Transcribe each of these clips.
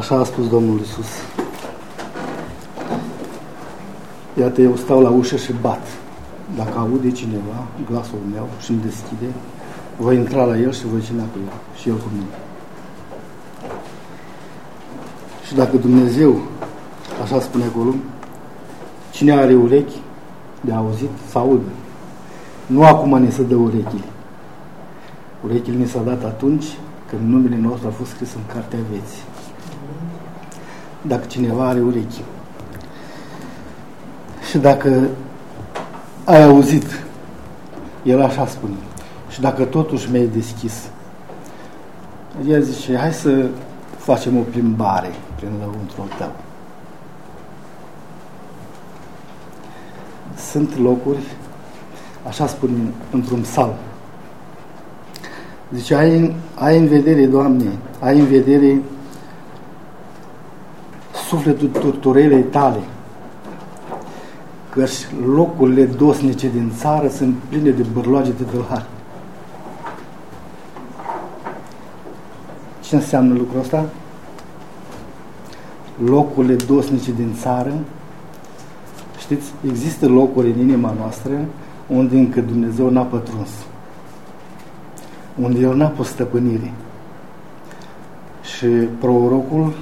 Așa a spus Domnul Isus. Iată, eu stau la ușă și bat. Dacă aude cineva glasul meu și îmi deschide, voi intra la el și voi cina cu el și el cu mine. Și dacă Dumnezeu, așa spune acolo, cine are urechi de auzit, să audă. Nu acum ne se dă urechile. Urechile ni s-a dat atunci când numele nostru a fost scris în cartea vieții. Dacă cineva are urechi. Și dacă ai auzit, el așa spune, și dacă totuși mi-ai deschis, el zice, hai să facem o plimbare prin lăuntrul tău. Sunt locuri, așa spun într-un psalm, Zice, ai, ai în vedere, Doamne, ai în vedere sufletul turturelei tale, că locurile dosnice din țară sunt pline de bărloage de dălhari. Ce înseamnă lucrul ăsta? Locurile dosnice din țară, știți, există locuri în inima noastră unde încă Dumnezeu n-a pătruns unde el n-a pus stăpânire. Și prorocul,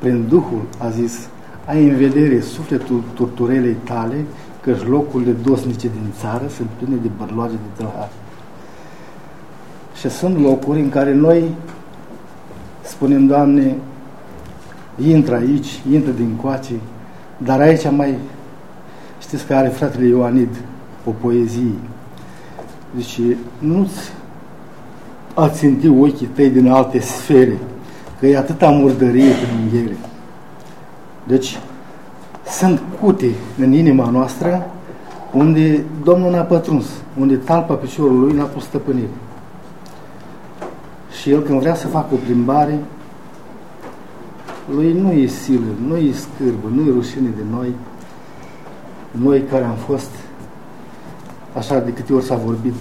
prin Duhul, a zis, ai în vedere sufletul turturelei tale, că locurile dosnice din țară sunt pline de bărloage de tălhari. Și sunt locuri în care noi spunem, Doamne, intră aici, intră din coace, dar aici mai, știți că are fratele Ioanid o poezie. Deci, nu-ți a ținti ochii tăi din alte sfere, că e atâta murdărie prin ele. Deci, sunt cute în inima noastră unde Domnul n-a pătruns, unde talpa piciorului lui n-a pus stăpânire. Și el când vrea să facă o plimbare, lui nu e silă, nu e scârbă, nu e rușine de noi, noi care am fost, așa de câte ori s-a vorbit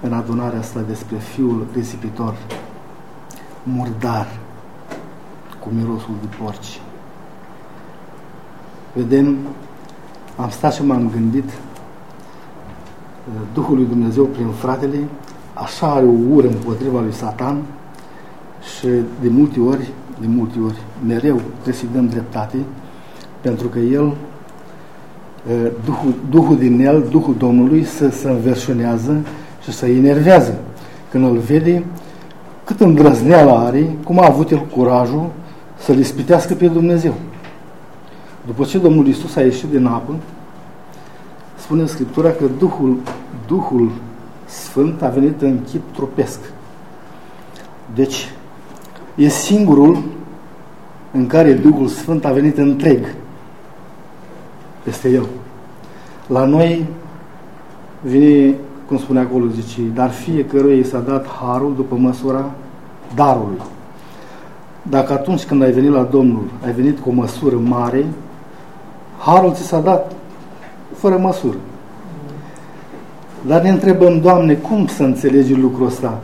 în adunarea asta despre fiul risipitor, murdar, cu mirosul de porci. Vedem, am stat și m-am gândit, Duhul lui Dumnezeu prin fratele, așa are o ură împotriva lui Satan și de multe ori, de multe ori, mereu trebuie să-i dăm dreptate, pentru că el, Duhul, Duhul din el, Duhul Domnului, să se înverșunează și să enervează când îl vede cât îndrăzneala are, cum a avut el curajul să-L ispitească pe Dumnezeu. După ce Domnul Isus a ieșit din apă, spune în Scriptura că Duhul, Duhul Sfânt a venit în chip trupesc. Deci, e singurul în care Duhul Sfânt a venit întreg peste el. La noi vine cum spune acolo, zice, dar fiecăruia i s-a dat harul după măsura darului. Dacă atunci când ai venit la Domnul, ai venit cu o măsură mare, harul ți s-a dat fără măsură. Dar ne întrebăm, Doamne, cum să înțelegi lucrul ăsta?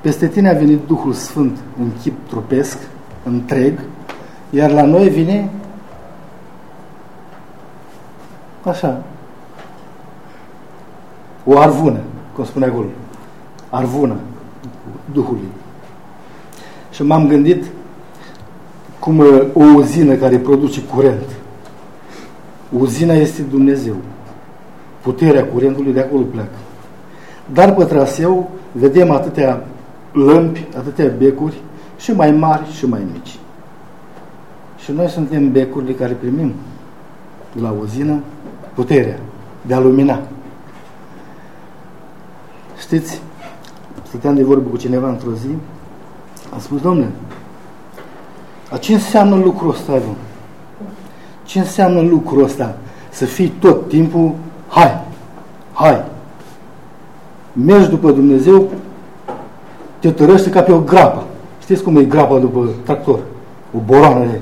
Peste tine a venit Duhul Sfânt în chip trupesc, întreg, iar la noi vine așa, o arvună, cum spune acolo. Arvună Duhului. Și m-am gândit cum uh, o uzină care produce curent. Uzina este Dumnezeu. Puterea curentului de acolo pleacă. Dar pe traseu vedem atâtea lămpi, atâtea becuri, și mai mari și mai mici. Și noi suntem becurile care primim de la uzină puterea de a lumina. Știți, stăteam de vorbă cu cineva într-o zi, a spus, domnule, a ce înseamnă lucrul ăsta, bă? Ce înseamnă lucrul ăsta? Să fii tot timpul, hai, hai, mergi după Dumnezeu, te tărăște ca pe o grapă. Știți cum e grapa după tractor? O boroană de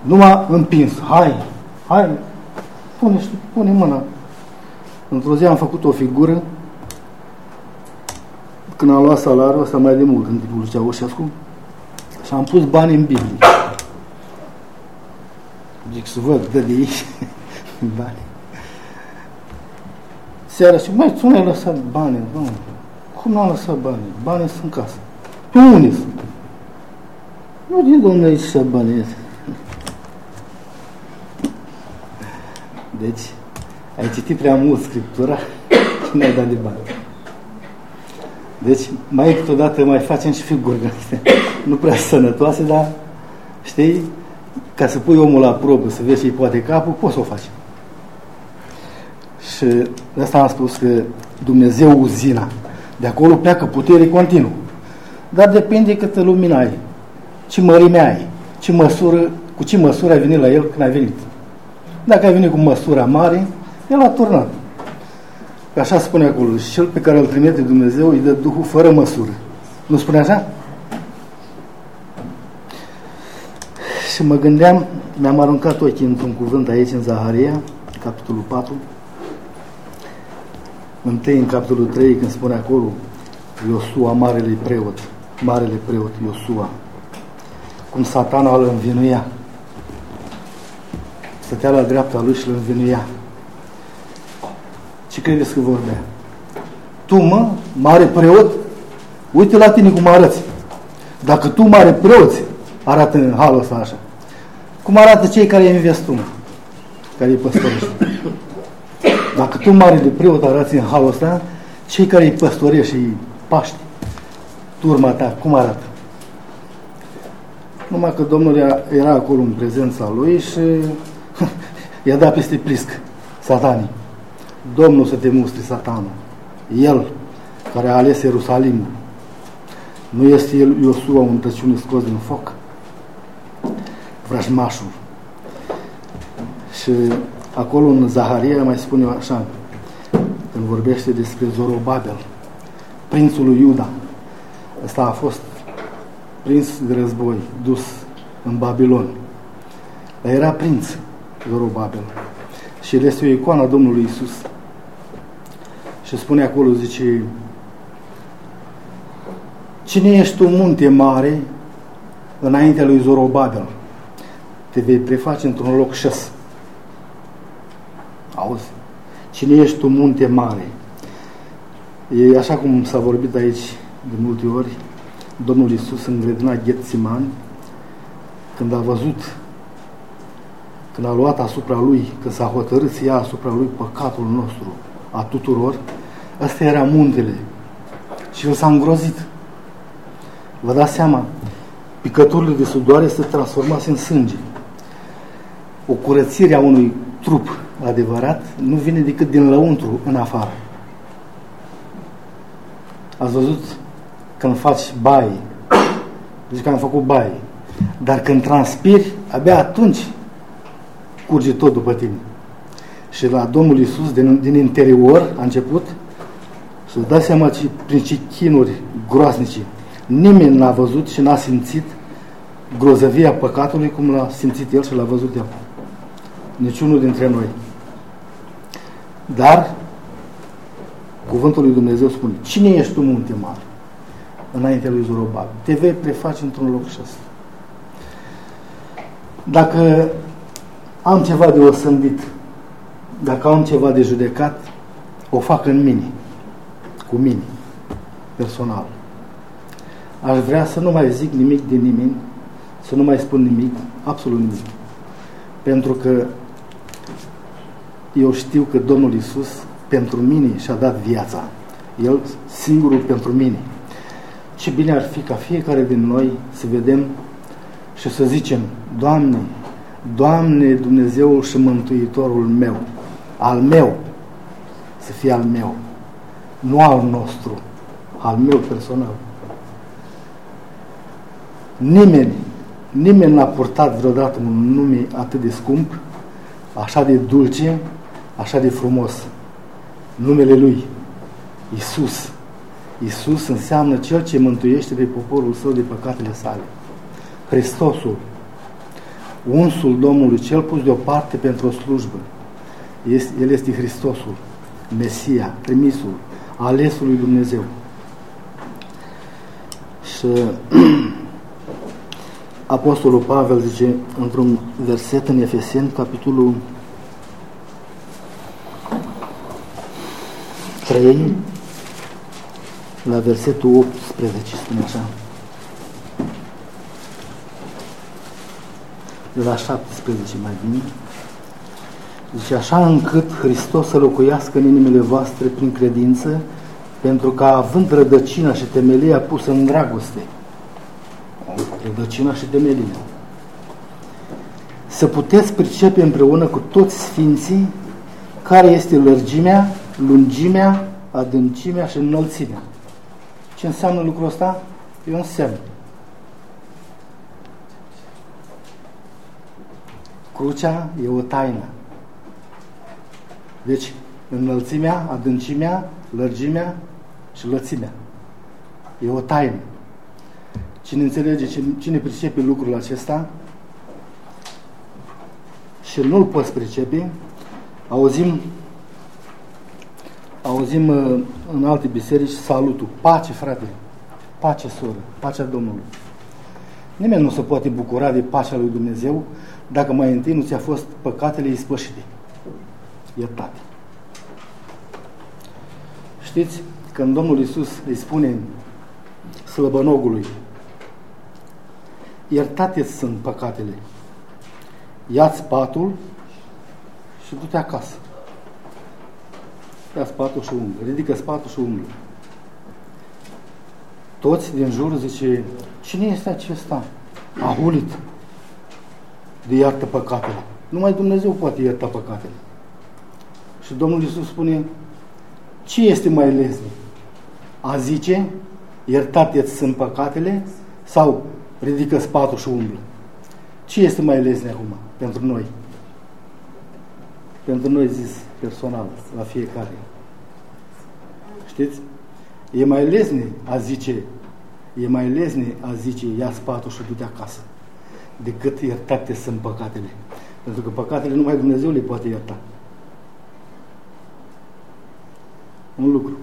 Numai împins. Hai, hai, pune, pune mâna. Într-o zi am făcut o figură când am luat salariul, asta mai de mult, în timpul lui Ceaușescu, Și am pus bani în Biblie. Zic să văd, dă de aici bani. Seara și mai tu ne-ai lăsat bani, domnule. Cum n-am lăsat bani? Banii sunt în casă. Pe unde sunt? Nu din domnule aici să bani Deci, ai citit prea mult Scriptura și ne-ai dat de bani. Deci, mai câteodată mai facem și figuri nu prea sănătoase, dar, știi, ca să pui omul la probă, să vezi ce poate capul, poți să o faci. Și de asta am spus că Dumnezeu uzina. De acolo pleacă putere continuu. Dar depinde câtă lumină ai, ce mărime ai, ce măsură, cu ce măsură ai venit la el când ai venit. Dacă ai venit cu măsura mare, el a turnat. Că așa spune acolo, și cel pe care îl trimite Dumnezeu îi dă Duhul fără măsură. Nu spune așa? Și mă gândeam, mi-am aruncat ochii într-un cuvânt aici în Zaharia, capitolul 4, întâi în capitolul 3, când spune acolo Iosua, marele preot, marele preot Iosua, cum satana îl învinuia. Stătea la dreapta lui și îl învinuia. Ce credeți că vorbea? Tu, mă, mare preot, uite la tine cum arăți. Dacă tu, mare preot, arată în halul ăsta așa, cum arată cei care îi înveți tu, care îi păstorești? Dacă tu, mare de preot, arăți în halul ăsta, cei care îi păstorești și îi paști, turma ta, cum arată? Numai că Domnul era acolo în prezența lui și i-a dat peste plisc satanii. Domnul să te mustri satanul. El care a ales Ierusalimul. Nu este el Iosua un tăciune scos din foc? Vrăjmașul. Și acolo în Zaharia mai spune așa, când vorbește despre Zorobabel, prințul lui Iuda. Ăsta a fost prins de război, dus în Babilon. Dar era prinț Zorobabel. Și el este o icoană a Domnului Isus. Și spune acolo, zice, Cine ești tu, munte mare, înaintea lui Zorobabel? Te vei preface într-un loc șes. Auzi? Cine ești tu, munte mare? E așa cum s-a vorbit aici de multe ori, Domnul Iisus în grădina Ghețiman, când a văzut, când a luat asupra lui, când s-a hotărât să ia asupra lui păcatul nostru, a tuturor, ăsta era muntele. Și el s-a îngrozit. Vă dați seama, picăturile de sudoare se transformase în sânge. O curățire a unui trup adevărat nu vine decât din lăuntru în afară. Ați văzut când faci baie, zici că am făcut baie, dar când transpiri, abia atunci curge tot după tine. Și la Domnul Iisus, din, din interior, a început să dați seama ce, prin ce chinuri groaznice. Nimeni n-a văzut și n-a simțit grozăvia păcatului cum l-a simțit el și l-a văzut el. Niciunul dintre noi. Dar Cuvântul lui Dumnezeu spune, cine ești tu munte mare? Înaintea lui Zorobabil. Te vei preface într-un loc și asta. Dacă am ceva de osândit, dacă am ceva de judecat, o fac în mine, cu mine, personal. Aș vrea să nu mai zic nimic de nimeni, să nu mai spun nimic, absolut nimic. Pentru că eu știu că Domnul Isus pentru mine și-a dat viața. El singurul pentru mine. Ce bine ar fi ca fiecare din noi să vedem și să zicem, Doamne, Doamne Dumnezeul și Mântuitorul meu, al meu, să fie al meu, nu al nostru, al meu personal. Nimeni, nimeni n-a purtat vreodată un nume atât de scump, așa de dulce, așa de frumos numele Lui, Isus. Isus înseamnă Cel ce mântuiește pe poporul său de păcatele sale. Hristosul, unsul Domnului, cel pus deoparte pentru o slujbă. El este Hristosul, Mesia, trimisul, alesul lui Dumnezeu. Și Apostolul Pavel zice într-un verset în Efeseni, capitolul 3, la versetul 18, spune așa. De la 17 mai bine. Zice, așa încât Hristos să locuiască în inimile voastre prin credință, pentru că având rădăcina și temelia pusă în dragoste, rădăcina și temelia, să puteți pricepe împreună cu toți sfinții care este lărgimea, lungimea, adâncimea și înălțimea. Ce înseamnă lucrul ăsta? E un semn. Crucea e o taină. Deci, înălțimea, adâncimea, lărgimea și lățimea. E o taină. Cine înțelege, cine pricepe lucrul acesta și nu-l poți pricepe, auzim auzim uh, în alte biserici salutul. Pace, frate, pace, soră, pacea Domnului. Nimeni nu se poate bucura de pacea lui Dumnezeu dacă mai întâi nu ți-a fost păcatele ispășite, iertate. Știți, când Domnul Iisus îi spune slăbănogului, iertate sunt păcatele, ia-ți patul și du-te acasă. Ia spatul și umblă, ridică spatul și umblă. Toți din jur zice, cine este acesta? Ahulit de iartă păcatele. Numai Dumnezeu poate ierta păcatele. Și Domnul Iisus spune, ce este mai leznic? A zice, iertate sunt păcatele sau ridică spatul și umblă? Ce este mai leznic acum pentru noi? Pentru noi zis personal, la fiecare. Știți? E mai lezne a zice, e mai lezne a zice, ia spatul și du-te acasă, decât iertate sunt păcatele. Pentru că păcatele numai Dumnezeu le poate ierta. Un lucru.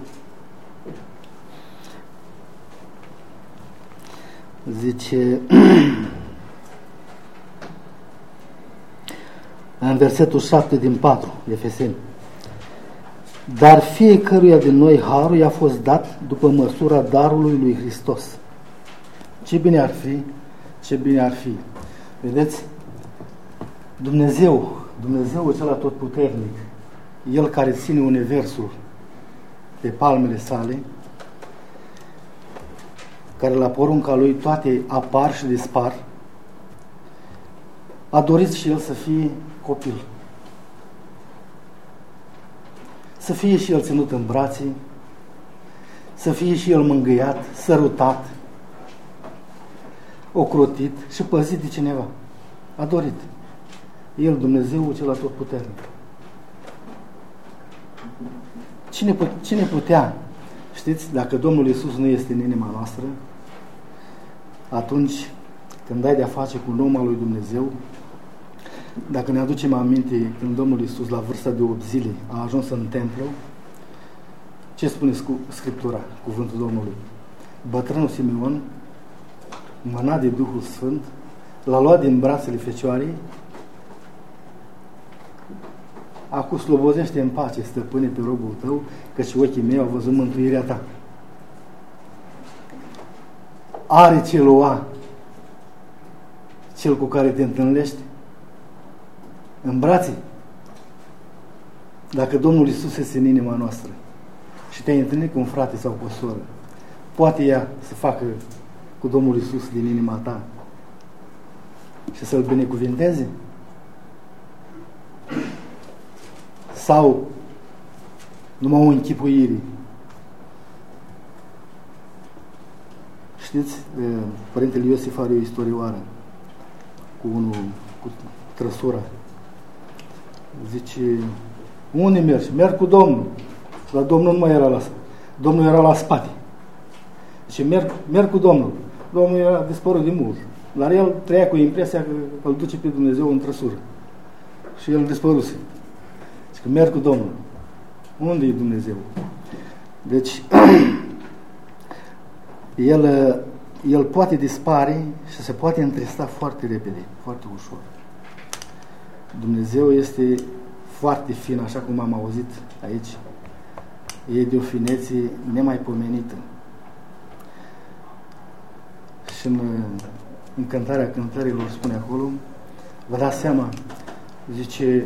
Zice în versetul 7 din 4, Efeseni. Dar fiecăruia din noi harul i-a fost dat după măsura darului lui Hristos. Ce bine ar fi, ce bine ar fi. Vedeți? Dumnezeu, Dumnezeu cel atotputernic, El care ține universul pe palmele sale, care la porunca lui toate apar și dispar, a dorit și El să fie copil. Să fie și el ținut în brațe, să fie și el mângâiat, sărutat, ocrotit și păzit de cineva. A dorit. El, Dumnezeu, cel atotputernic. Cine, cine putea, știți, dacă Domnul Iisus nu este în inima noastră, atunci când ai de-a face cu un om al lui Dumnezeu, dacă ne aducem aminte, când Domnul Iisus, la vârsta de 8 zile, a ajuns în templu, ce spune Scriptura, cuvântul Domnului? Bătrânul Simeon, mâna de Duhul Sfânt, l-a luat din brațele Fecioarei, Acum slobozește în pace, stăpâne, pe robul tău, căci ochii mei au văzut mântuirea ta. Are ce lua cel cu care te întâlnești în brațe. Dacă Domnul Isus este în inima noastră și te-ai întâlnit cu un frate sau cu o soră, poate ea să facă cu Domnul Isus din inima ta și să-L binecuvinteze? Sau numai o închipuire? Știți, Părintele Iosif are o istorioară cu unul cu trăsura Zice, unde mergi? Merg cu Domnul. Dar Domnul nu mai era la Domnul era la spate. Zice, merg, merg cu Domnul. Domnul era dispărut de mult. Dar el trăia cu impresia că îl duce pe Dumnezeu în trăsură. Și el dispăruse. Zice că merg cu Domnul. Unde e Dumnezeu? Deci, el, el poate dispare și se poate întrista foarte repede, foarte ușor. Dumnezeu este foarte fin, așa cum am auzit aici. E de o finețe nemaipomenită. Și în, în cântarea cântărilor spune acolo, vă dați seama, zice,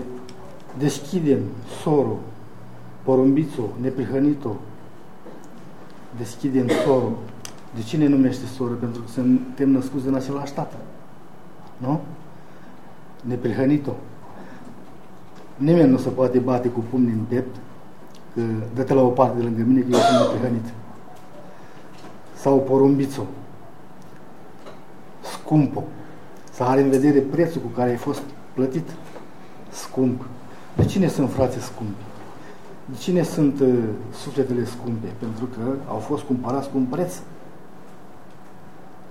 deschidem sorul, porumbițul, neprihănit-o, deschidem sorul. De cine numește soră? Pentru că suntem născuți din același tată. Nu? Neprihănit-o. Nimeni nu se poate bate cu pumnii în piept că dă-te la o parte de lângă mine că eu sunt neprihănit. Sau porumbițul. Scumpă. Să are în vedere prețul cu care ai fost plătit. Scump. De cine sunt frații scumpi? De cine sunt uh, sufletele scumpe? Pentru că au fost cumpărați cu un preț.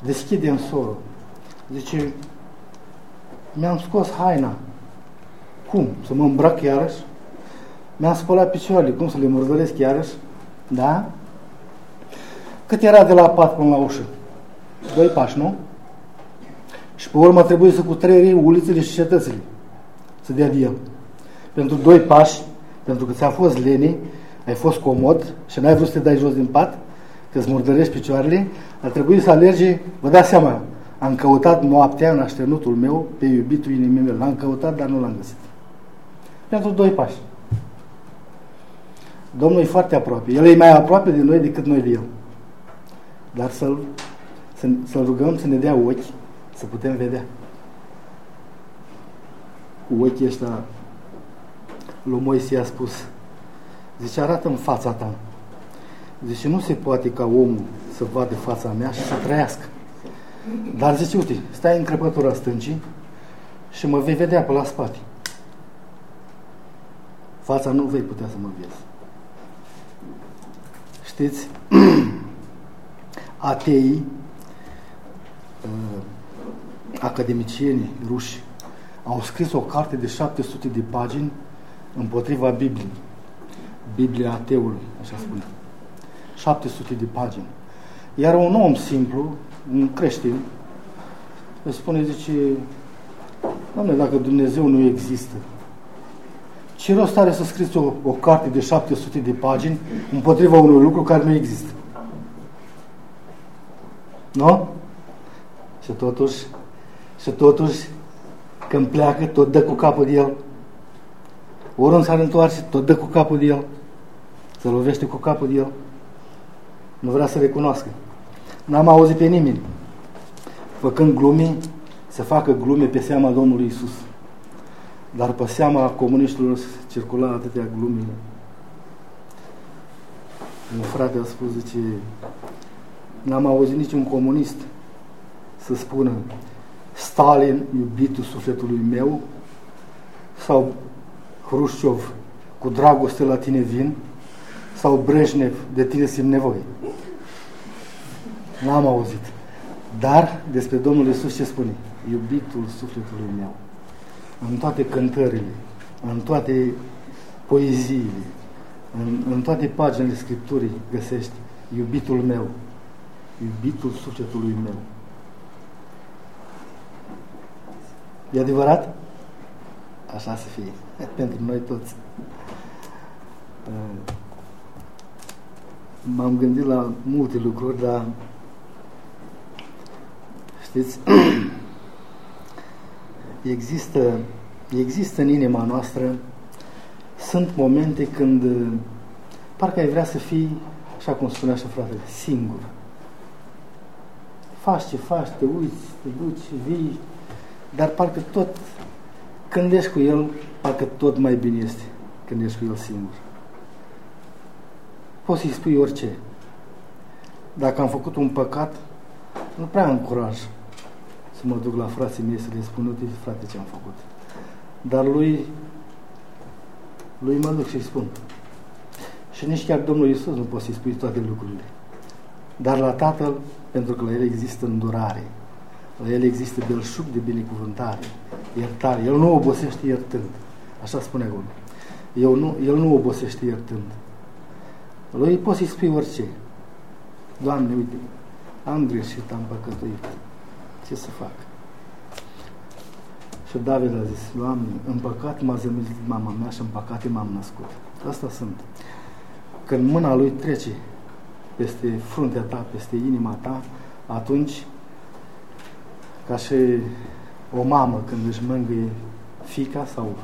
Deschide în soră. Zice, mi-am scos haina. Cum? Să mă îmbrac iarăși? Mi-am spălat picioarele. Cum să le murdăresc iarăși? Da? Cât era de la pat până la ușă? Doi pași, nu? Și pe urmă trebuie să cutreieri ulițele și cetățile. Să dea de el. Pentru doi pași, pentru că ți-a fost lene, ai fost comod și n-ai vrut să te dai jos din pat, că îți murdărești picioarele, ar trebui să alergi, vă dați seama, am căutat noaptea în așternutul meu pe iubitul inimii meu. L-am căutat, dar nu l-am găsit. Pentru doi pași. Domnul e foarte aproape. El e mai aproape de noi decât noi de El. Dar să-L să, să rugăm să ne dea ochi să putem vedea. Cu ochii ăștia lui Moise a spus, zice, arată în fața ta. Zice, nu se poate ca omul să vadă fața mea și să trăiască. Dar zice, uite, stai în crăpătura stâncii și mă vei vedea pe la spate. Fața nu vei putea să mă vezi. Știți, ateii, uh, academicienii ruși, au scris o carte de 700 de pagini împotriva Bibliei. Biblia ateului, așa spune. 700 de pagini. Iar un om simplu, un creștin, își spune, zice, Doamne, dacă Dumnezeu nu există, ce rost are să scriți o, o carte de 700 de pagini împotriva unui lucru care nu există? Nu? Și totuși, și totuși, când pleacă, tot dă cu capul de el. Oriunde s-ar întoarce, tot dă cu capul de el. Se lovește cu capul de el. Nu vrea să recunoască. N-am auzit pe nimeni făcând glume, să facă glume pe seama Domnului Isus. Dar pe seama comuniștilor circula atâtea glume. Un frate a spus, zice, n-am auzit niciun comunist să spună Stalin, iubitul sufletului meu, sau Hrușciov, cu dragoste la tine vin, sau Brejnev, de tine simt nevoie. N-am auzit. Dar despre Domnul Isus ce spune? Iubitul sufletului meu. În toate cântările, în toate poeziile, în, în toate paginile Scripturii găsești iubitul meu, iubitul sufletului meu. E adevărat? Așa să fie. Pentru noi toți. M-am gândit la multe lucruri, dar știți, există, există în inima noastră, sunt momente când parcă ai vrea să fii, așa cum spunea și fratele, singur. Faci ce faci, te uiți, te duci, vii, dar parcă tot când ești cu el, parcă tot mai bine este când ești cu el singur. Poți să-i spui orice. Dacă am făcut un păcat, nu prea am curaj să mă duc la frații mei să le spun, uite, frate, ce am făcut. Dar lui, lui mă duc și-i spun. Și nici chiar Domnul Iisus nu poate să-i spui toate lucrurile. Dar la Tatăl, pentru că la El există îndurare, la El există belșug de binecuvântare, iertare. El nu obosește iertând. Așa spune acolo. Eu nu, el nu obosește iertând. Lui poți să-i spui orice. Doamne, uite, am greșit, am păcătuit. Ce să fac? Și David a zis, Doamne, în păcat m-a zămilit mama mea și în păcate m-am născut. Asta sunt. Când mâna lui trece peste fruntea ta, peste inima ta, atunci, ca și o mamă când își mângâie fica sau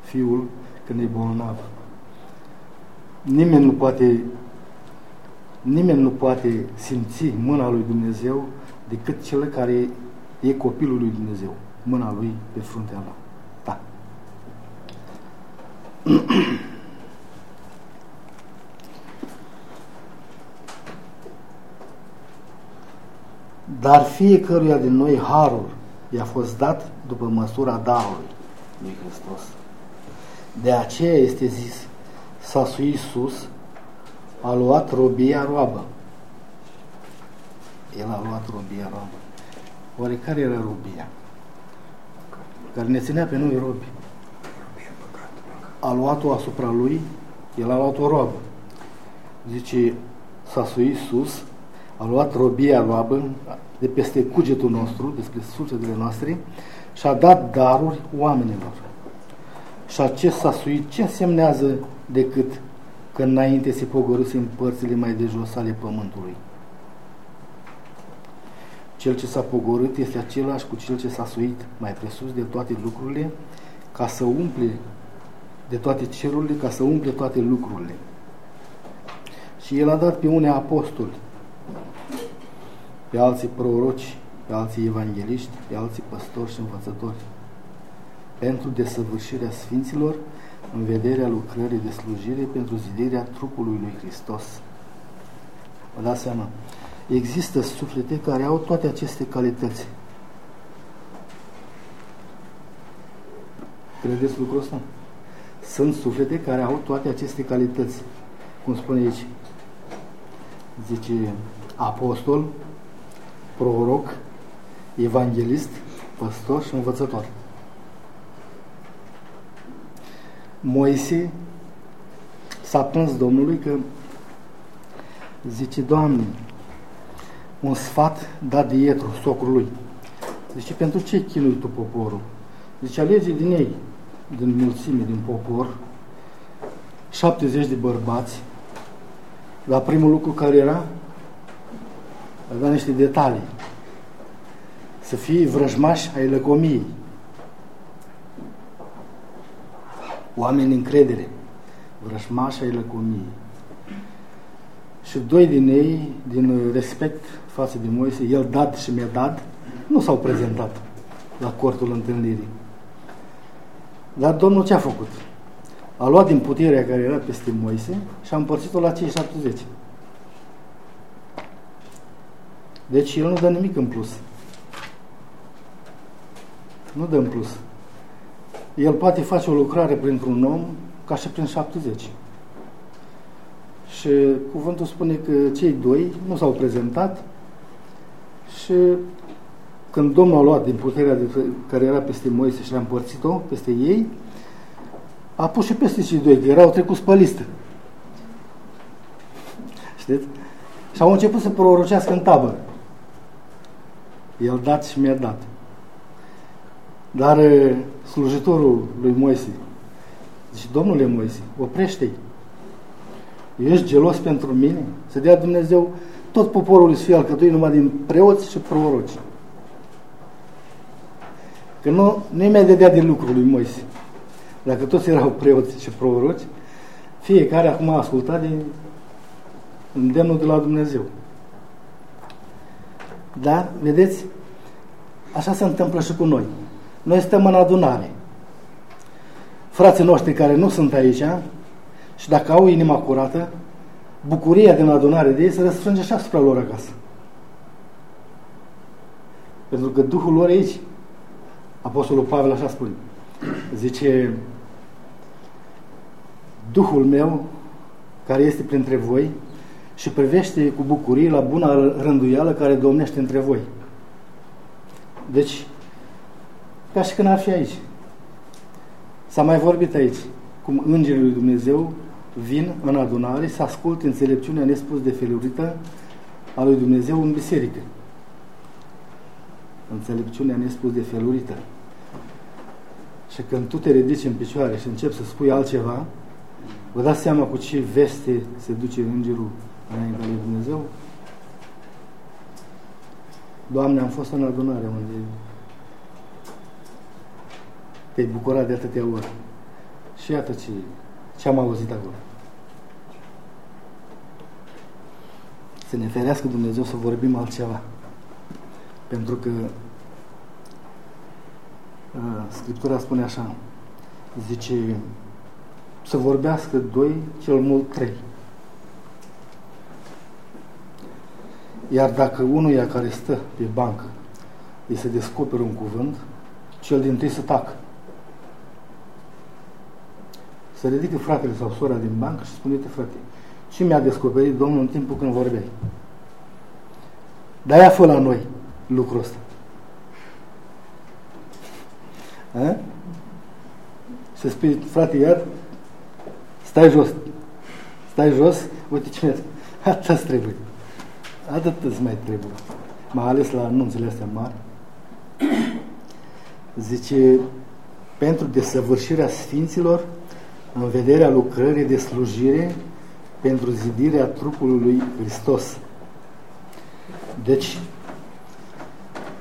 fiul când e bolnav, nimeni nu poate nimeni nu poate simți mâna lui Dumnezeu decât cel care e copilul lui Dumnezeu, mâna lui pe fruntea la. Da. Dar fiecăruia din noi harul i-a fost dat după măsura darului lui Hristos. De aceea este zis, s-a suit sus, a luat robia roabă. El a luat robia roabă. Oare care era robia? Care ne ținea pe noi robi. A luat-o asupra lui, el a luat o roabă. Zice, s-a suit sus, a luat robia roabă de peste cugetul nostru, despre sufletele noastre, și a dat daruri oamenilor. Și acest s-a suit ce însemnează decât că înainte se pogorâse în părțile mai de jos ale pământului. Cel ce s-a pogorât este același cu cel ce s-a suit mai presus de toate lucrurile, ca să umple de toate cerurile, ca să umple toate lucrurile. Și el a dat pe unii apostoli, pe alții proroci, pe alții evangeliști, pe alții păstori și învățători, pentru desăvârșirea sfinților, în vederea lucrării de slujire pentru zidirea trupului lui Hristos. Vă dați seama, există suflete care au toate aceste calități. Credeți lucrul ăsta? Sunt suflete care au toate aceste calități. Cum spune aici? Zice apostol, proroc, evanghelist, păstor și învățător. Moise s-a plâns Domnului că zice, Doamne, un sfat dat de Ietru, socrul lui. Zice, pentru ce chinui tu poporul? Zice, alege din ei, din mulțime, din popor, 70 de bărbați, la primul lucru care era, avea niște detalii. Să fie vrăjmași ai lăcomiei. oameni încredere, vrășmașa ai lăcomiei. Și doi din ei, din respect față de Moise, el dat și mi-a dat, nu s-au prezentat la cortul întâlnirii. Dar Domnul ce a făcut? A luat din puterea care era peste Moise și a împărțit-o la cei 70. Deci el nu dă nimic în plus. Nu dă în plus el poate face o lucrare printr-un om ca și prin 70. Și cuvântul spune că cei doi nu s-au prezentat și când Domnul a luat din puterea de care era peste Moise și a împărțit-o peste ei, a pus și peste cei doi, că erau trecuți pe listă. Știți? Și au început să prorocească în tabără. El dat și mi-a dat. Dar slujitorul lui Moise zice, Domnule Moise, oprește-i. Ești gelos pentru mine? Să dea Dumnezeu tot poporul să fie alcătuit numai din preoți și proroci. Că nu, nu mai dădea din lucrul lui Moise. Dacă toți erau preoți și proroci, fiecare acum a ascultat din îndemnul de la Dumnezeu. Dar, vedeți, așa se întâmplă și cu noi. Noi stăm în adunare. Frații noștri care nu sunt aici și dacă au inima curată, bucuria din adunare de ei se răsfrânge și asupra lor acasă. Pentru că Duhul lor aici. Apostolul Pavel așa spune. Zice, Duhul meu, care este printre voi, și privește cu bucurie la buna rânduială care domnește între voi. Deci, ca și când ar fi aici. S-a mai vorbit aici, cum îngerii lui Dumnezeu vin în adunare să asculte înțelepciunea nespus de felurită a lui Dumnezeu în biserică. Înțelepciunea ne spus de felurită. Și când tu te ridici în picioare și începi să spui altceva, vă dați seama cu ce veste se duce îngerul înaintea lui Dumnezeu? Doamne, am fost în adunare unde te-ai bucurat de atâtea ori. Și iată ce, ce am auzit acolo. Să ne ferească Dumnezeu să vorbim altceva. Pentru că uh, Scriptura spune așa, zice, să vorbească doi, cel mult trei. Iar dacă unuia care stă pe bancă îi se descoperă un cuvânt, cel din tâi să tacă. Să ridică fratele sau sora din bancă și spune frate, ce mi-a descoperit Domnul în timpul când vorbeai? Dar ea fă la noi lucrul ăsta. A? Să spui, frate, iar stai jos. Stai jos, uite cine Atât trebuie. Atât îți mai trebuie. Mai ales la anunțele astea mari. Zice, pentru desăvârșirea Sfinților, în vederea lucrării de slujire, pentru zidirea trupului lui Hristos. Deci,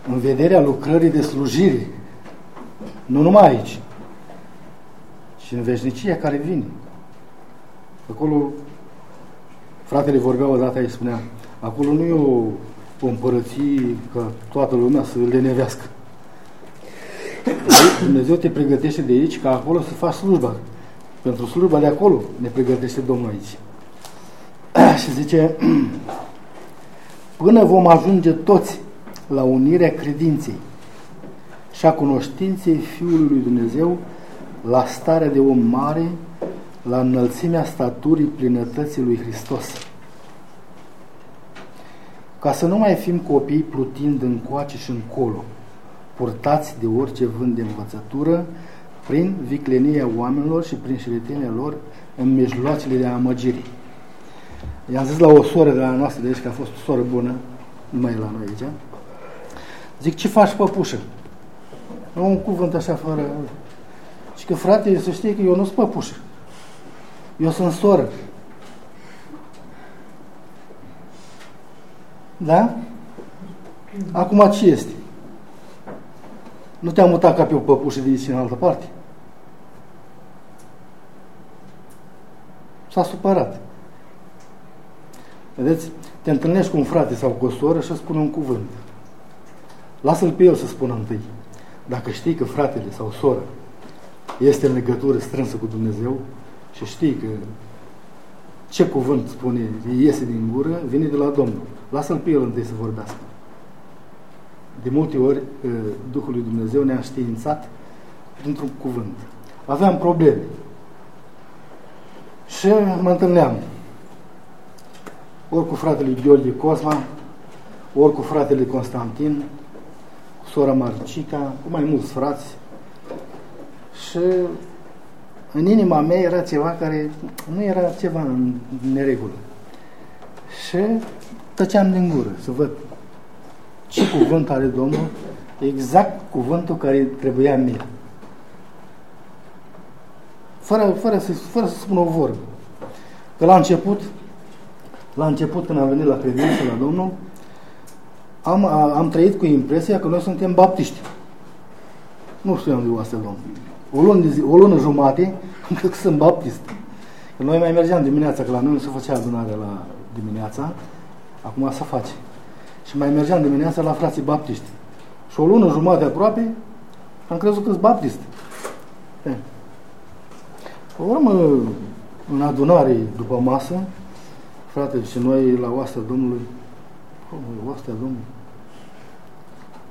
în vederea lucrării de slujire, nu numai aici, ci în veșnicia care vine. Acolo, fratele vorbea odată aici, spunea, acolo nu e o, o împărăție ca toată lumea să le nevească. Dumnezeu te pregătește de aici ca acolo să faci slujba. Pentru slujba de acolo ne pregătește Domnul aici. Și zice, până vom ajunge toți la unirea credinței și a cunoștinței Fiului lui Dumnezeu, la starea de om mare, la înălțimea staturii plinătății lui Hristos. Ca să nu mai fim copii plutind încoace și încolo, purtați de orice vânt de învățătură, prin viclenia oamenilor și prin șiretenia lor în mijloacele de amăgiri. I-am zis la o soră de la noastră de aici, că a fost o soră bună, nu mai e la noi aici. Zic, ce faci, păpușă? Nu un cuvânt așa fără... Și că, frate, să știi că eu nu sunt păpușă. Eu sunt soră. Da? Acum ce este? Nu te-am mutat ca pe o păpușă de aici în altă parte? S-a supărat. Vedeți? Te întâlnești cu un frate sau cu o soră și spune un cuvânt. Lasă-l pe el să spună întâi. Dacă știi că fratele sau sora este în legătură strânsă cu Dumnezeu și știi că ce cuvânt spune, iese din gură, vine de la Domnul. Lasă-l pe el întâi să vorbească. De multe ori, ă, Duhul lui Dumnezeu ne-a științat printr-un cuvânt. Aveam probleme. Și mă întâlneam ori cu fratele Gheorghe Cosma, ori cu fratele Constantin, cu sora Marcica, cu mai mulți frați. Și în inima mea era ceva care nu era ceva în neregulă. Și tăceam din gură să văd ce cuvânt are Domnul, exact cuvântul care trebuia mie. Fără, fără, să, fără să spun o vorbă. Că la început, la început când am venit la credință la Domnul, am, am trăit cu impresia că noi suntem baptiști. Nu știam de asta, Domnul. O lună, zi, o lună jumate, că sunt baptist. Că noi mai mergeam dimineața, că la noi nu se făcea adunare la dimineața, acum se face. Și mai mergeam dimineața la frații baptiști. Și o lună jumate aproape, am crezut că sunt baptist. E. O urmă, în adunare după masă, frate, și noi la oastea Domnului, oh, oastea Domnului,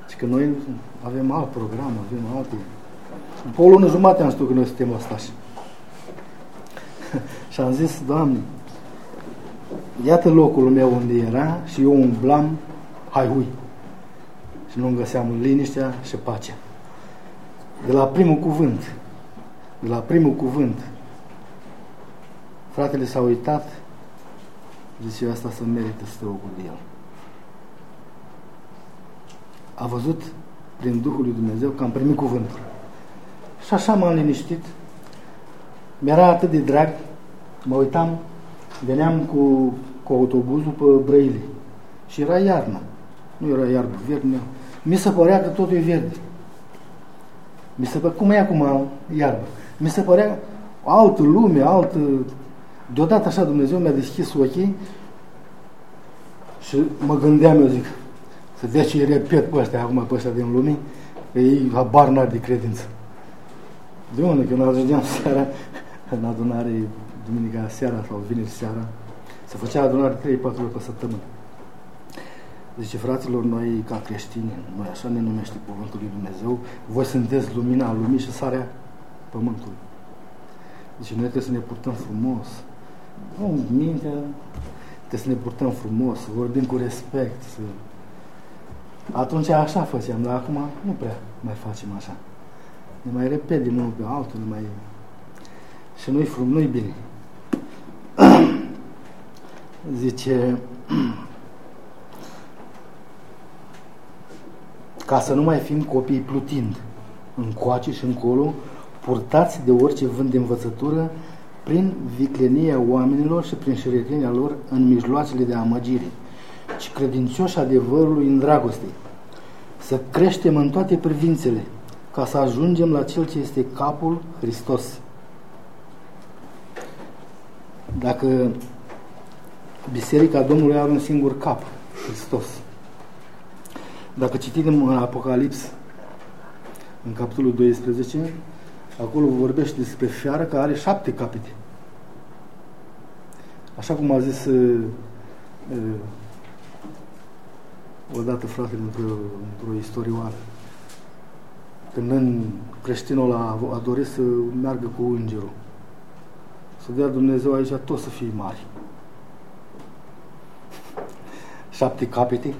și că noi avem alt program, avem alte... După o lună jumate am știut că noi suntem ostași. și am zis, Doamne, iată locul meu unde era și eu umblam hui. Și nu găseam liniștea și pacea. De la primul cuvânt, de la primul cuvânt, fratele s-a uitat, zice, asta să merită să te ocupi de el. a văzut prin Duhul lui Dumnezeu că am primit cuvântul. Și așa m-am liniștit. Mi-era atât de drag. Mă uitam, veneam cu, cu autobuzul pe Brăili. Și era iarnă. Nu era iarbă verde. Mi se părea că totul e verde. Mi se părea, cum e acum iarbă? Mi se părea o altă lume, altă... Deodată așa Dumnezeu mi-a deschis ochii și mă gândeam, eu zic, să dea ce repet pe ăștia acum, pe ăștia din lume, că ei habar n de credință. De unde? Când ajungeam seara în adunare, duminica seara sau vineri seara, se făcea adunare 3-4 ori pe săptămână. Zice, fraților, noi ca creștini, noi așa ne numește Cuvântul lui Dumnezeu, voi sunteți lumina lumii și sarea pământului. Deci noi trebuie să ne purtăm frumos. Nu, mintea, trebuie să ne purtăm frumos, să vorbim cu respect. Să... Atunci așa făceam, dar acum nu prea mai facem așa. Ne mai repet din unul pe altul, ne mai... Și nu-i frum, nu-i bine. Zice, ca să nu mai fim copii plutind încoace și încolo, purtați de orice vânt de învățătură, prin viclenia oamenilor și prin șeretenia lor în mijloacele de amăgire, ci credincioși adevărului în dragoste, să creștem în toate privințele, ca să ajungem la Cel ce este capul Hristos. Dacă Biserica Domnului are un singur cap, Hristos. Dacă citim în Apocalips, în capitolul 12, acolo vorbește despre fiară care are șapte capete. Așa cum a zis uh, uh, odată fratele într-o, într-o istorioară. Când în creștinul a, a dorit să meargă cu îngerul. Să dea Dumnezeu aici tot să fie mari. Șapte capete.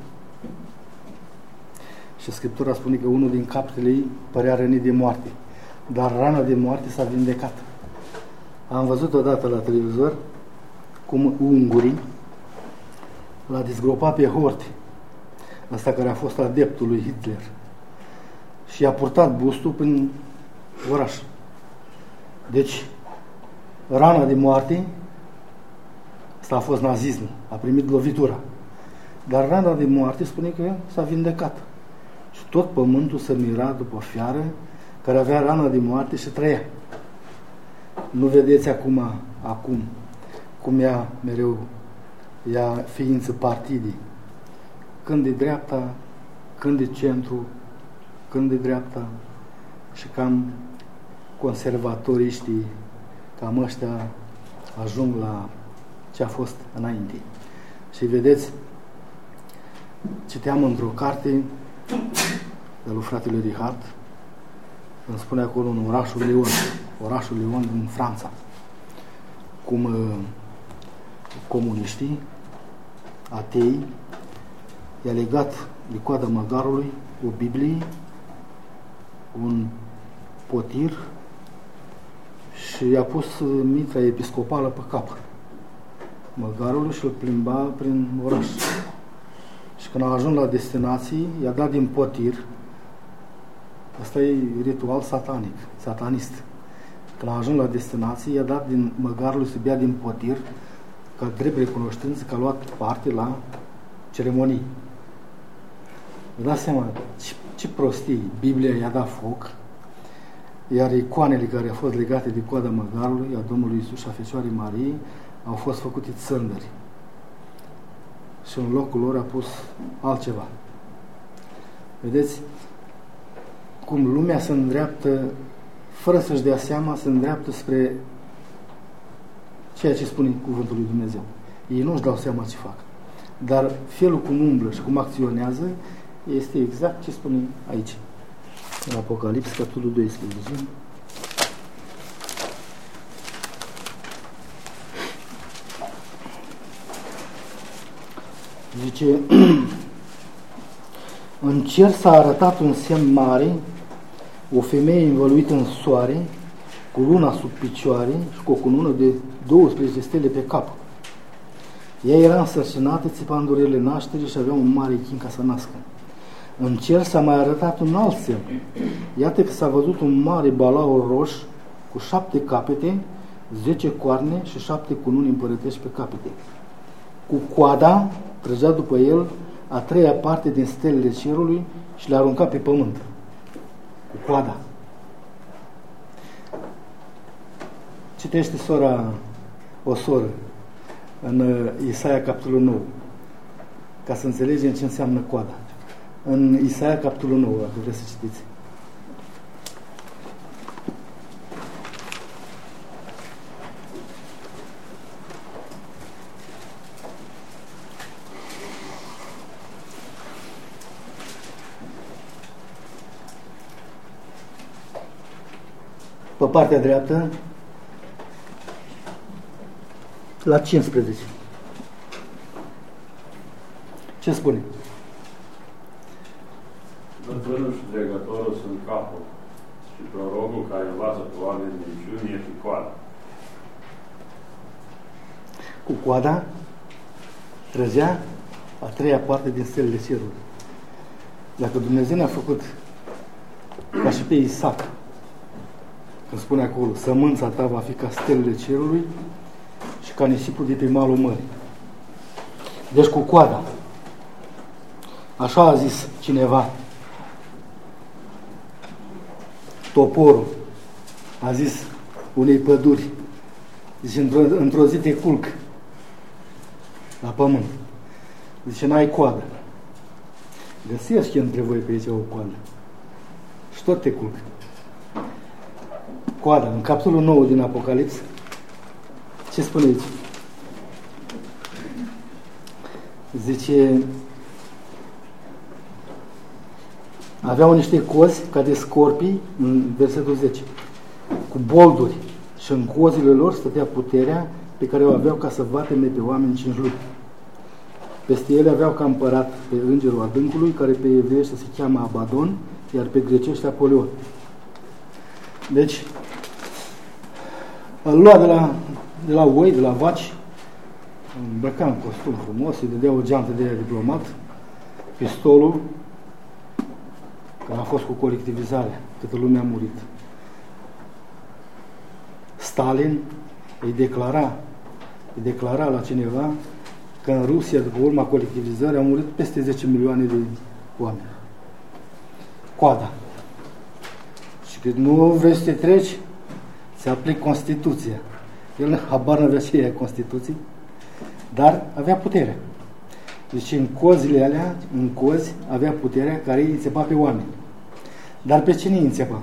Și Scriptura spune că unul din capetele ei părea rănit de moarte. Dar rana de moarte s-a vindecat. Am văzut odată la televizor cum ungurii l-a dezgropat pe Horte, ăsta care a fost adeptul lui Hitler, și a purtat bustul prin oraș. Deci, rana de moarte, asta a fost nazism, a primit lovitura. Dar rana de moarte spune că s-a vindecat. Și tot pământul se mira după fiară care avea rana de moarte și trăia. Nu vedeți acum, acum, cum ea mereu ea ființă partidii. Când de dreapta, când de centru, când de dreapta și cam conservatoriștii, cam ăștia ajung la ce a fost înainte. Și vedeți, citeam într-o carte de lui fratele Richard, îmi spune acolo în orașul Lyon, orașul Lyon din Franța, cum uh, comuniștii, atei, i-a legat de coada măgarului o Biblie, un potir și i-a pus uh, mitra episcopală pe cap măgarului și îl plimba prin oraș. Și când a ajuns la destinații, i-a dat din potir Asta e ritual satanic, satanist. Când a ajuns la destinație, i-a dat din măgarul să bea din potir, ca drept recunoștință că a luat parte la ceremonii. Vă dați seama ce, ce prostii. Biblia i-a dat foc, iar icoanele care au fost legate de coada măgarului, a Domnului Isus și a Fecioarei Mariei, au fost făcute țândări. Și în locul lor a pus altceva. Vedeți? cum lumea se îndreaptă, fără să-și dea seama, se îndreaptă spre ceea ce spune Cuvântul lui Dumnezeu. Ei nu își dau seama ce fac. Dar felul cum umblă și cum acționează este exact ce spune aici, în Apocalips, capitolul 12. Zice, în cer s-a arătat un semn mare o femeie învăluită în soare, cu luna sub picioare și cu o cunună de 12 stele pe cap. Ea era însărcinată, țipa în durerile nașterii și avea un mare chin ca să nască. În cer s-a mai arătat un alt semn. Iată că s-a văzut un mare balaur roș cu șapte capete, zece coarne și șapte cununi împărătești pe capete. Cu coada trăgea după el a treia parte din stelele cerului și le arunca pe pământ. Cu coada. Citește sora, o soră, în uh, Isaia capitolul 9, ca să înțelegem ce înseamnă coada. În Isaia capitolul 9, dacă vreți să citiți. Pe partea dreaptă, la 15. Ce spune? Bătrânul și dregătorul sunt capul și prorocul care învață pe oameni minciuni e și coada. Cu coada trăgea a treia parte din stelele cerului. Dacă Dumnezeu ne-a făcut ca și pe Isaac, când spune acolo, sămânța ta va fi ca stelele cerului și ca nisipul de pe malul mării. Deci cu coada. Așa a zis cineva. Toporul a zis unei păduri. Zice, într-o, într zi te culc la pământ. Zice, n-ai coadă. Găsești între voi pe aici o coadă. Și tot te culc. Coada, în capitolul 9 din Apocalips, ce spune aici? Zice, aveau niște cozi ca de scorpii, în versetul 10, cu bolduri și în cozile lor stătea puterea pe care o aveau ca să vateme pe oameni cinci lupi. Peste ele aveau ca împărat pe îngerul adâncului, care pe evreiește se cheamă Abadon, iar pe grecește Apolion. Deci, îl lua de la, de la oi, de la vaci, îmbrăca în costum frumos, îi dădea o geantă de diplomat, pistolul, că a fost cu colectivizare, câtă lume a murit. Stalin îi declara, îi declara la cineva că în Rusia, după urma colectivizării, au murit peste 10 milioane de oameni. Coada. Și că nu vrei să te treci, se aplic Constituția. El habar nu avea ce e Constituții, dar avea putere. Deci în cozile alea, în cozi, avea puterea care îi înțepa pe oameni. Dar pe cine îi înțepa?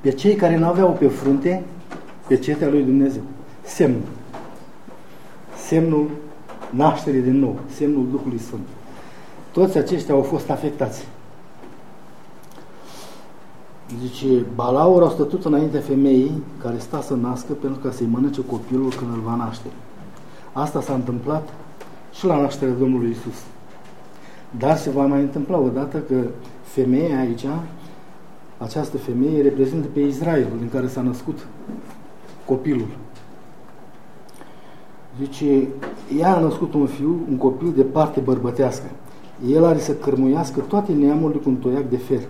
Pe cei care nu aveau pe frunte pe cetea lui Dumnezeu. Semnul. Semnul nașterii din nou. Semnul Duhului Sfânt. Toți aceștia au fost afectați. Zice, Balaur a stătut înaintea femeii care sta să nască pentru ca să-i mănânce copilul când îl va naște. Asta s-a întâmplat și la nașterea Domnului Isus. Dar se va mai întâmpla odată că femeia aici, această femeie reprezintă pe Israelul în care s-a născut copilul. Zice, ea a născut un fiu, un copil de parte bărbătească. El are să cărmuiască toate neamurile cu un toiac de fer.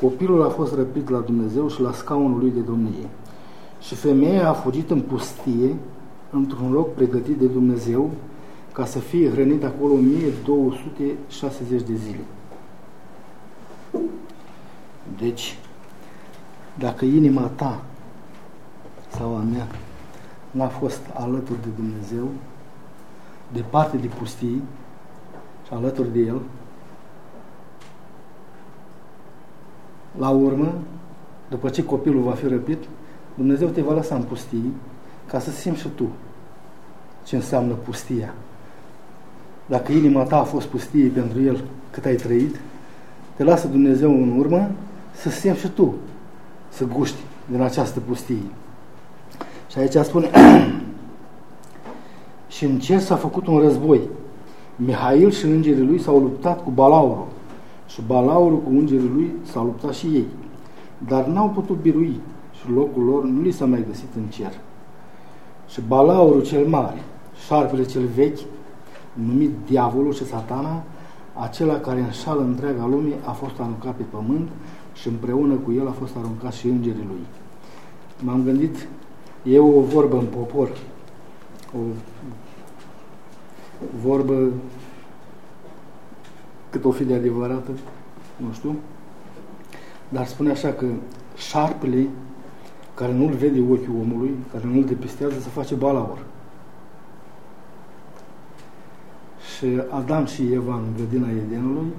Copilul a fost răpit la Dumnezeu și la scaunul lui de domnie. Și femeia a fugit în pustie, într-un loc pregătit de Dumnezeu, ca să fie hrănit acolo 1260 de zile. Deci, dacă inima ta sau a mea n-a fost alături de Dumnezeu, departe de pustii și alături de El, La urmă, după ce copilul va fi răpit, Dumnezeu te va lăsa în pustii ca să simți și tu ce înseamnă pustia. Dacă inima ta a fost pustie pentru El cât ai trăit, te lasă Dumnezeu în urmă să simți și tu să guști din această pustie. Și aici spune și în cer s-a făcut un război. Mihail și îngerii lui s-au luptat cu Balaurul și Balaurul cu îngerii lui s-au luptat și ei, dar n-au putut birui și locul lor nu li s-a mai găsit în cer. Și Balaurul cel mare, șarpele cel vechi, numit diavolul și satana, acela care înșală întreaga lume a fost aruncat pe pământ și împreună cu el a fost aruncat și îngerii lui. M-am gândit, e o vorbă în popor, o vorbă cât o fi de adevărată, nu știu, dar spune așa că șarpele care nu-l vede ochiul omului, care nu-l depistează, se face balaur. Și Adam și Eva în grădina Edenului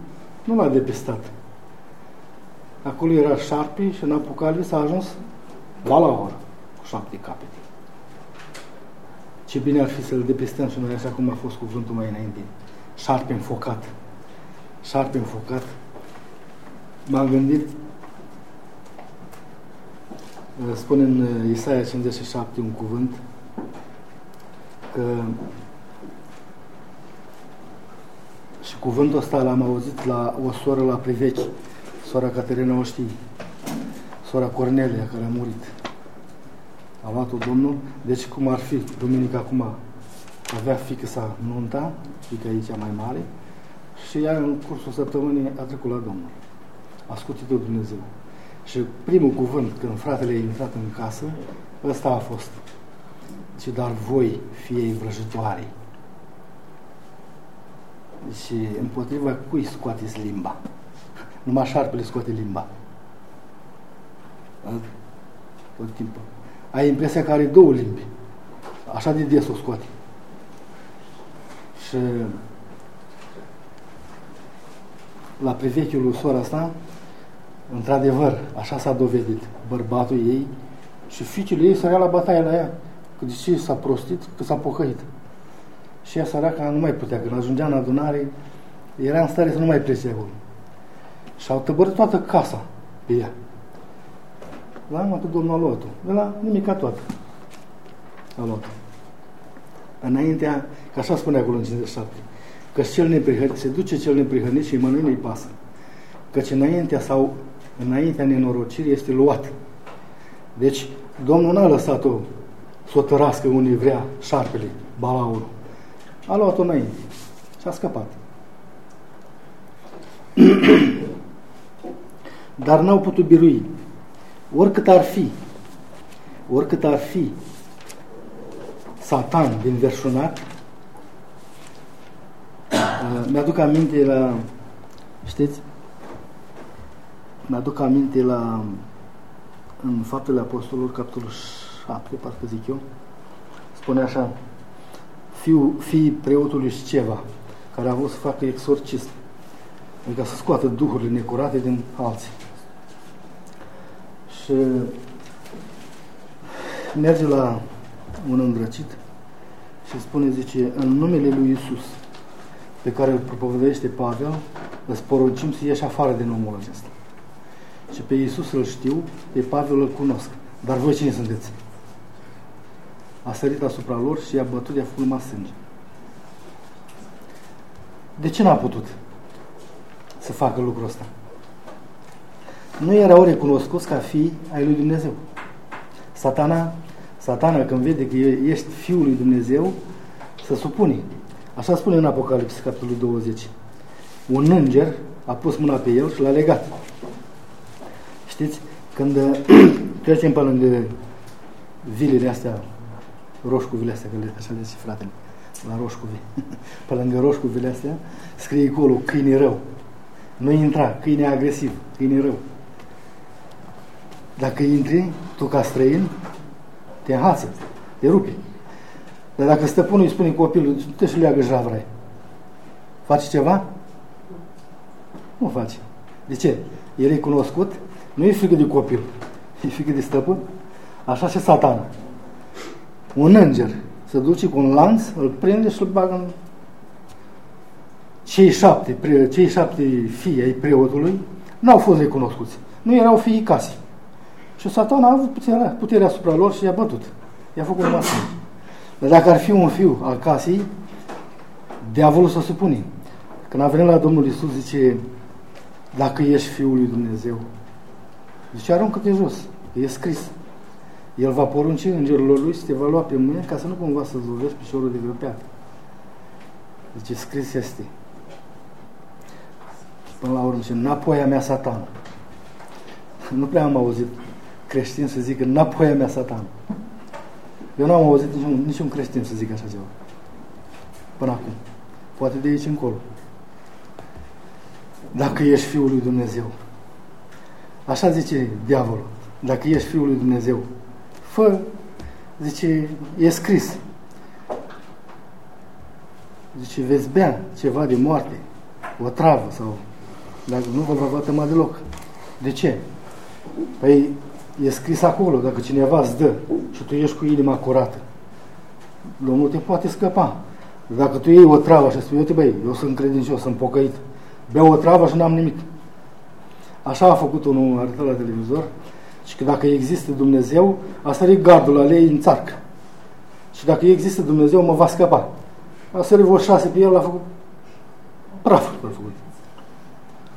nu l-a depistat. Acolo era șarpe și în Apocalips a ajuns balaur cu șapte capete. Ce bine ar fi să-l depistăm și noi așa cum a fost cuvântul mai înainte. Șarpe înfocat. Șarpe înfocat. M-am gândit spune în Isaia 57 un cuvânt că și cuvântul ăsta l-am auzit la o soră la Privechi, sora Caterina o știi, sora Cornelia care a murit. A luat-o Domnul, deci cum ar fi, Duminica acum avea fică sa nunta, fică aici mai mare, și ea în cursul săptămânii a trecut la Domnul. A scutit-o Dumnezeu. Și primul cuvânt, când fratele a intrat în casă, ăsta a fost. Și dar voi, fiei vrăjitoare. Și împotriva cui scoateți limba? Numai șarpele scoate limba. Tot timpul. Ai impresia că are două limbi. Așa de des o scoate. Și la prevechiul lui sora asta, Într-adevăr, așa s-a dovedit. Bărbatul ei și fiicele ei sărea la bătaie la ea. Că de ce s-a prostit? Că s-a pocăit. Și ea săraca nu mai putea. Când ajungea în adunare, era în stare să nu mai plece acolo. Și au tăbărit toată casa pe ea. La mă, că Domnul a luat-o. De la nimica toată. A luat-o. Înaintea, că așa spune acolo în 57, că cel neprihănit, se duce cel neprihănit și îi mănână îi pasă. Căci înaintea sau înaintea nenorocirii este luat. Deci, Domnul n-a lăsat-o să o tărască unii vrea șarpele, balaurul. A luat-o înainte și a scăpat. Dar n-au putut birui. Oricât ar fi, oricât ar fi Satan din verșunat, uh, mi-aduc aminte la, știți, mi-aduc aminte la în Faptele Apostolilor, capitolul 7, parcă zic eu, spune așa, fiul, fiii preotului Sceva, care a vrut să facă exorcism, adică să scoată duhurile necurate din alții. Și merge la un îndrăcit și spune, zice, în numele lui Isus, pe care îl propovădește Pavel, îți poruncim să ieși afară din omul acesta. Și pe Iisus îl știu, pe Pavel îl cunosc. Dar voi cine sunteți? A sărit asupra lor și i-a bătut, i-a făcut sânge. De ce n-a putut să facă lucrul ăsta? Nu erau recunoscuți ca fii ai lui Dumnezeu. Satana, satana când vede că ești fiul lui Dumnezeu, să supune. Așa spune în Apocalipsa, capitolul 20. Un înger a pus mâna pe el și l-a legat. Știți? Când trecem pe lângă vilele astea, roșcuvile astea, că le așa le zice fratele, la roșcuvi, pe lângă roșcuvile astea, scrie acolo câine rău. Nu intra, câine agresiv, câine rău. Dacă intri, tu ca străin, te înhață, te rupi. Dar dacă stăpânul îi spune copilul, te și leagă javra Faci ceva? Nu faci. De ce? El e cunoscut nu e frică de copil, e frică de stăpân. Așa și satana. Un înger se duce cu un lanț, îl prinde și îl bagă în... Cei șapte, cei șapte fii ai preotului n-au fost recunoscuți. Nu erau fiii casei. Și satana a avut puterea, puterea asupra lor și i-a bătut. I-a făcut masă. Dar dacă ar fi un fiu al casei, diavolul să supune. Când a venit la Domnul Isus, zice, dacă ești Fiul lui Dumnezeu, Zice, aruncă-te jos. E scris. El va porunci îngerilor lui să te va lua pe mâine ca să nu cumva să-ți lovești piciorul de vreo Zice, scris este. până la urmă, și înapoi a mea satan. Nu prea am auzit creștin să zică înapoi a mea satan. Eu nu am auzit niciun, niciun creștin să zică așa ceva. Până acum. Poate de aici încolo. Dacă ești Fiul lui Dumnezeu. Așa zice diavolul. Dacă ești Fiul lui Dumnezeu. Fă, zice, e scris. Zice, veți bea ceva de moarte, o travă sau... Dacă nu vă va vătăma deloc. De ce? Păi e scris acolo, dacă cineva îți dă și tu ești cu inima curată, Domnul te poate scăpa. Dacă tu iei o travă și spui, uite băi, eu sunt credincios, sunt pocăit, beau o travă și n-am nimic. Așa a făcut unul arătat la televizor și că dacă există Dumnezeu, a sărit gardul alei în țarcă. Și dacă există Dumnezeu, mă va scăpa. A sărit vreo șase pe el, a făcut praf. A făcut.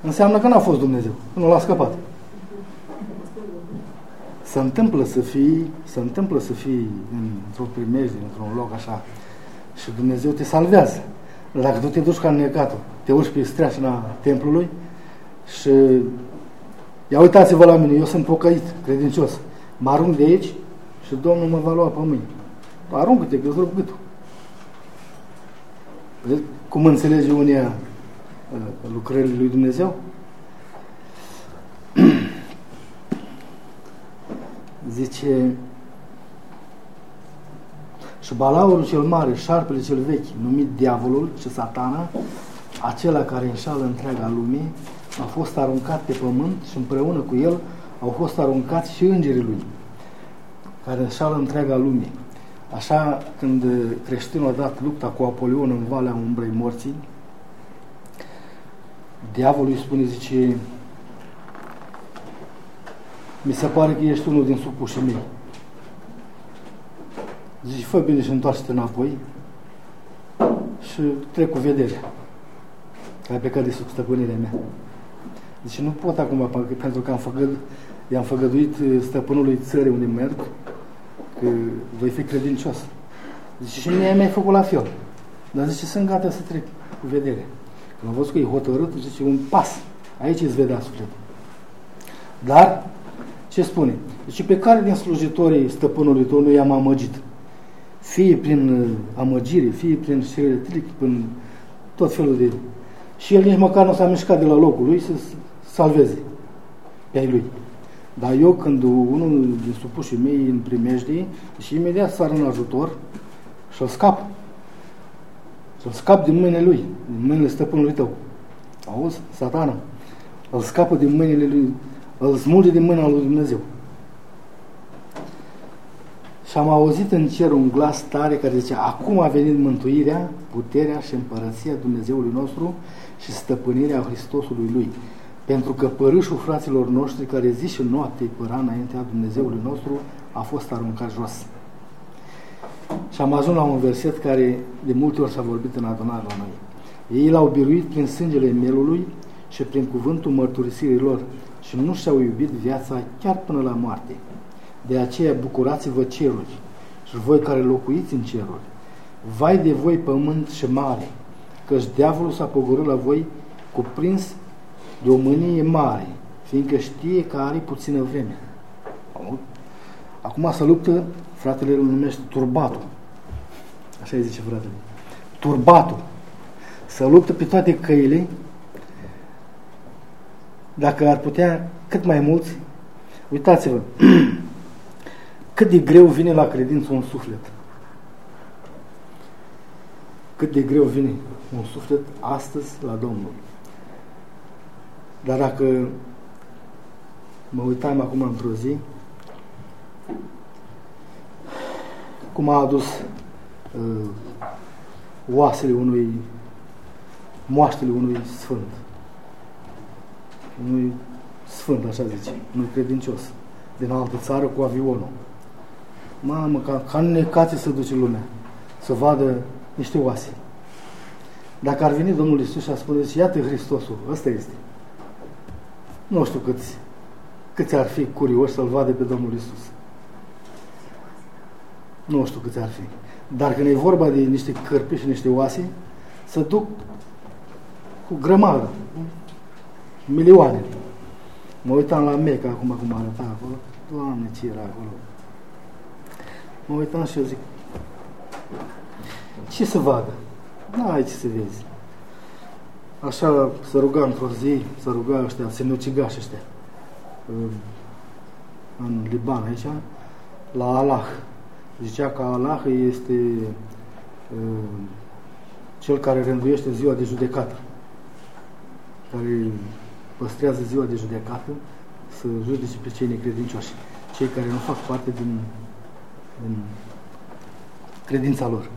Înseamnă că n-a fost Dumnezeu, că nu l-a scăpat. Se întâmplă să fii, se întâmplă să fii într-o primejde, într-un loc așa, și Dumnezeu te salvează. Dacă tu te duci ca necatul, te urci pe streașina templului și ia uitați-vă la mine, eu sunt pocăit, credincios, mă arunc de aici și Domnul mă va lua pe mâini. Aruncă-te, că îți gâtul. Cum înțelege unia uh, lucrările lui Dumnezeu? Zice și balaurul cel mare, șarpele cel vechi, numit diavolul și satana, acela care înșală întreaga lume, a fost aruncat pe pământ și împreună cu el au fost aruncați și îngerii lui, care înșală întreaga lume. Așa, când creștinul a dat lupta cu Apolion în Valea Umbrei Morții, diavolul îi spune, zice, mi se pare că ești unul din supușii mei. Zice, fă bine și întoarce-te înapoi și trec cu vederea. Că ai plecat de sub stăpânirea mea. Zice, nu pot acum, pentru că am făgăd, i-am făgăduit stăpânului țării unde merg, că voi fi credincios. Zice, și mie mi-ai făcut la fel. Dar zice, sunt gata să trec cu vedere. Când am văzut că e hotărât, zice, un pas. Aici îți vedea sufletul. Dar, ce spune? Deci pe care din slujitorii stăpânului tău nu i-am amăgit? Fie prin uh, amăgire, fie prin șeretric, prin tot felul de... Și el nici măcar nu s-a mișcat de la locul lui să salveze pe ai lui. Dar eu când unul din supușii mei în primejde și imediat sar în ajutor și îl scap. Să-l scap din mâinile lui, din mâinile stăpânului tău. Auzi? Satana. Îl scapă din mâinile lui, îl smulge din mâna lui Dumnezeu. Și am auzit în cer un glas tare care zicea, acum a venit mântuirea, puterea și împărăția Dumnezeului nostru și stăpânirea Hristosului Lui pentru că părâșul fraților noștri, care zi și noapte îi păra înaintea Dumnezeului nostru, a fost aruncat jos. Și am ajuns la un verset care de multe ori s-a vorbit în adunare la noi. Ei l-au biruit prin sângele mielului și prin cuvântul mărturisirii lor și nu și-au iubit viața chiar până la moarte. De aceea bucurați-vă ceruri și voi care locuiți în ceruri. Vai de voi pământ și mare, căci diavolul s-a pogorât la voi cuprins de o mânie mare, fiindcă știe că are puțină vreme. Acum să luptă, fratele îl numește turbatul. Așa îi zice fratele. Turbatul. Să luptă pe toate căile, dacă ar putea cât mai mulți, uitați-vă, cât de greu vine la credință un suflet. Cât de greu vine un suflet astăzi la Domnul. Dar dacă mă uitam acum într-o zi, cum a adus uh, oasele unui, moaștele unui sfânt. Unui sfânt, așa zice, unui credincios, din altă țară cu avionul. Mamă, ca, ca necație să duce lumea, să vadă niște oase. Dacă ar veni Domnul Iisus și a spune, iată Hristosul, ăsta este. Nu știu câți, câți ar fi curioși să-L vadă pe Domnul Isus. Nu știu câți ar fi. Dar când e vorba de niște cărpi și niște oase, să duc cu grămadă. Milioane. Mă uitam la Meca acum cum arăta acolo. Doamne, ce era acolo. Mă uitam și eu zic, ce să vadă? N-ai ce să vezi. Așa să ruga într-o zi, să ruga ăștia, sinucigași ăștia, în Liban aici, la Allah. Zicea că Allah este uh, cel care rânduiește ziua de judecată, care păstrează ziua de judecată să judece pe cei necredincioși, cei care nu fac parte din, din credința lor.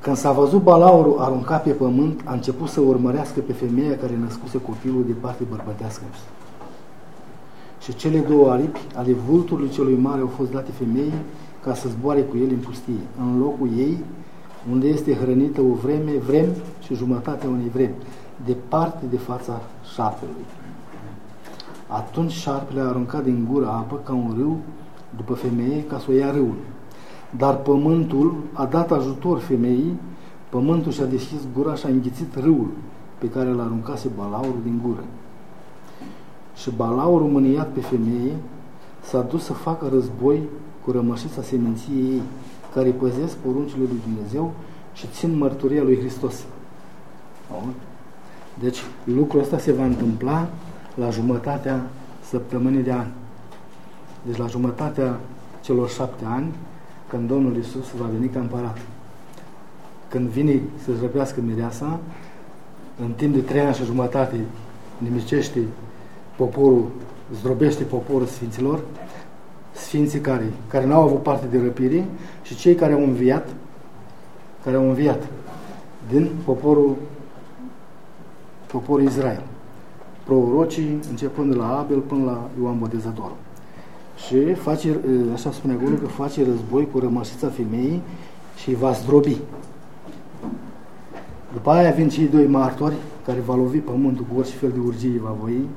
Când s-a văzut balaurul aruncat pe pământ, a început să urmărească pe femeia care născuse copilul de parte bărbătească. Și cele două aripi ale vulturului celui mare au fost date femeii ca să zboare cu el în pustie, în locul ei, unde este hrănită o vreme, vrem și jumătatea unei vremi, departe de fața șarpelui. Atunci șarpele a aruncat din gură apă ca un râu după femeie ca să o ia râul. Dar pământul a dat ajutor femeii, pământul și-a deschis gura și a înghițit râul pe care l-a aruncase balaurul din gură. Și balaurul mâniat pe femeie s-a dus să facă război cu rămășița seminției ei, care păzesc poruncile lui Dumnezeu și țin mărturia lui Hristos. Deci lucrul ăsta se va întâmpla la jumătatea săptămânii de an. Deci la jumătatea celor șapte ani, când Domnul Isus va veni ca împărat. Când vine să-și răpească mireasa, în timp de trei ani și jumătate nimicește poporul, zdrobește poporul Sfinților, Sfinții care, care n-au avut parte de răpire și cei care au înviat, care au înviat din poporul, poporul Israel. Prorocii, începând de la Abel până la Ioan Botezătorul. Și face, așa spune acolo, că face război cu rămășița femeii și îi va zdrobi. După aia vin cei doi martori care va lovi pământul cu orice fel de urgie va voi.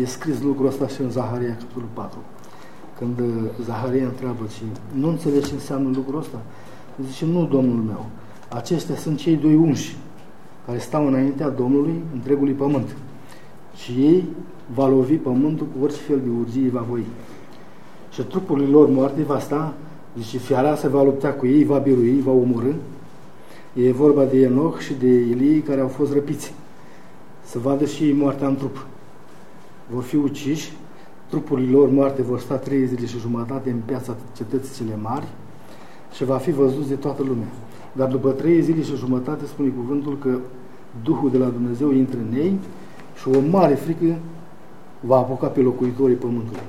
E scris lucrul ăsta și în Zaharia, capitolul 4. Când uh, Zaharia întreabă și nu înțelegi ce înseamnă lucrul ăsta? Zice, nu, Domnul meu. Acestea sunt cei doi unși care stau înaintea Domnului întregului pământ. Și ei va lovi pământul cu orice fel de urgie va voi. Și trupul lor moarte va sta, zice, fiara se va lupta cu ei, va birui, va omorâ. E vorba de Enoch și de Elie care au fost răpiți. Să vadă și ei moartea în trup. Vor fi uciși, trupurile lor moarte vor sta trei zile și jumătate în piața cetății cele mari și va fi văzut de toată lumea. Dar după trei zile și jumătate spune cuvântul că Duhul de la Dumnezeu intră în ei și o mare frică va apuca pe locuitorii pământului.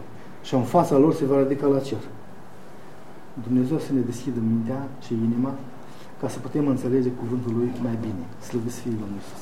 Și în fața lor se va ridica la cer. Dumnezeu să ne deschidă mintea și inima ca să putem înțelege cuvântul Lui mai bine. Slăvesc Fiul Domnului Iisus.